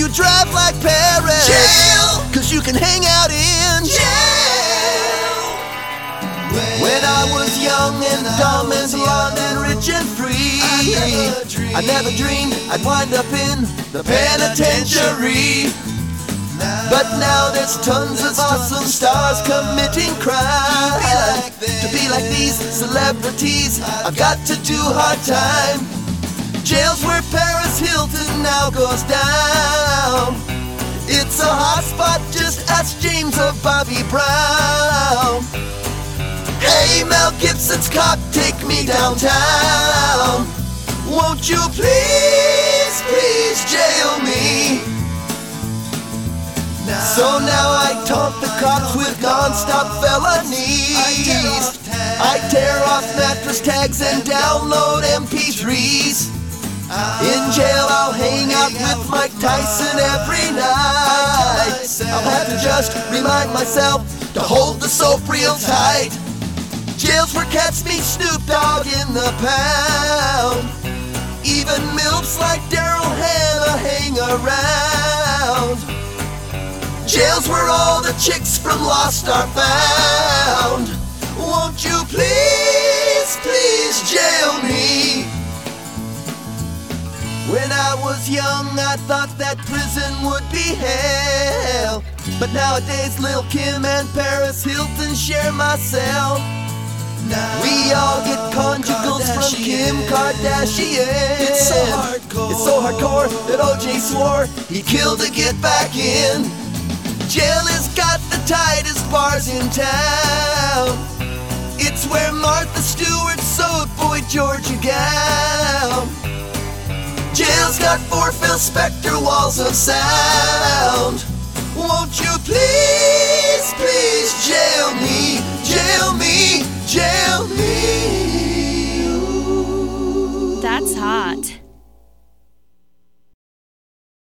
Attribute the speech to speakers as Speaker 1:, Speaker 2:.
Speaker 1: you drive like Paris.
Speaker 2: Jail.
Speaker 1: Cause you can hang out in
Speaker 2: Jail.
Speaker 1: When I was young and dumb and blonde and rich and free,
Speaker 2: I never dreamed-
Speaker 1: I never dreamed I'd wind up in the penitentiary. But now there's tons of awesome stars committing crime.
Speaker 2: like.
Speaker 1: To be like these celebrities, I've got to do hard time. Now goes down. It's a hot spot, just ask James or Bobby Brown. Hey, Mel Gibson's cop, take me downtown. Won't you please, please jail me? Now So now I taunt the cops with non-stop felonies. I tear off mattress tags and download MP3s. In jail, with Mike Tyson every night. I'll have to just remind myself to hold the soap real tight. Jails where cats meet Snoop Dogg in the pound. Even milfs like Daryl Hannah hang around. Jails where all the chicks from Lost are found. Won't you please, When I was young, I thought that prison would be hell. But nowadays, Lil Kim and Paris Hilton share my cell. We all get conjugals from Kim Kardashian.
Speaker 2: It's so hardcore.
Speaker 1: It's so hardcore that OJ swore he killed to get back in. Jail has got the tightest bars in town. It's where Martha Stewart sewed Boy George. Jail's got four Phil Spector walls of sound. Won't you please, please jail me, jail me, jail me?
Speaker 3: That's hot.